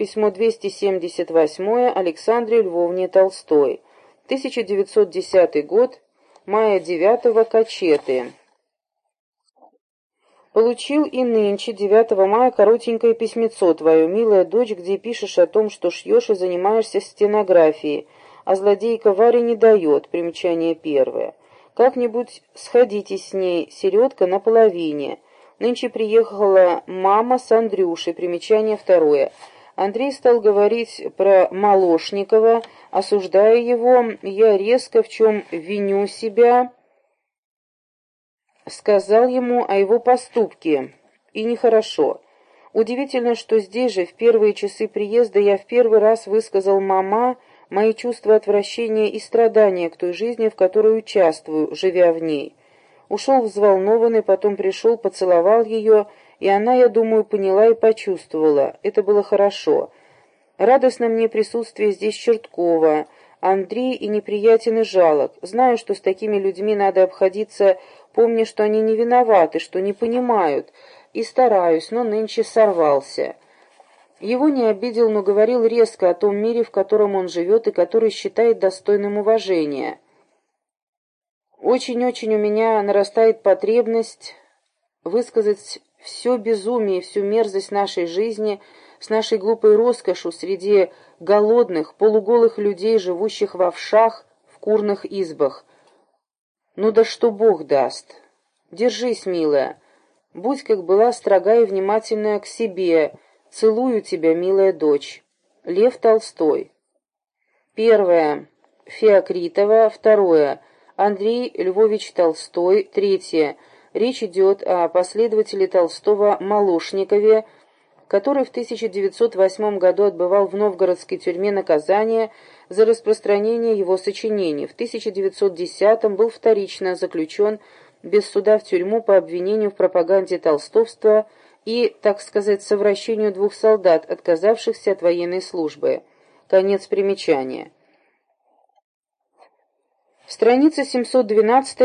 Письмо 278 Александре Львовне Толстой. 1910 год. Мая 9 Качеты. Получил и нынче, 9 мая, коротенькое письмецо твое, милая дочь, где пишешь о том, что шьешь и занимаешься стенографией, а злодейка Варя не дает, примечание первое. Как-нибудь сходите с ней, середка на половине. Нынче приехала мама с Андрюшей, примечание второе. Андрей стал говорить про Молошникова, осуждая его, я резко в чем виню себя, сказал ему о его поступке, и нехорошо. Удивительно, что здесь же, в первые часы приезда, я в первый раз высказал мама мои чувства отвращения и страдания к той жизни, в которой участвую, живя в ней. Ушел взволнованный, потом пришел, поцеловал ее и она, я думаю, поняла и почувствовала. Это было хорошо. Радостно мне присутствие здесь Черткова, Андрей и неприятен и жалок. Знаю, что с такими людьми надо обходиться, помня, что они не виноваты, что не понимают, и стараюсь, но нынче сорвался. Его не обидел, но говорил резко о том мире, в котором он живет и который считает достойным уважения. Очень-очень у меня нарастает потребность высказать все безумие, всю мерзость нашей жизни с нашей глупой роскошью среди голодных, полуголых людей, живущих в овшах, в курных избах. Ну да что Бог даст. Держись, милая. Будь как была строга и внимательная к себе. Целую тебя, милая дочь. Лев Толстой. Первое. Феокритова. Второе. Андрей Львович Толстой. Третье. Речь идет о последователе Толстого Малушникове, который в 1908 году отбывал в новгородской тюрьме наказание за распространение его сочинений. В 1910 был вторично заключен без суда в тюрьму по обвинению в пропаганде толстовства и, так сказать, совращению двух солдат, отказавшихся от военной службы. Конец примечания. Страница 712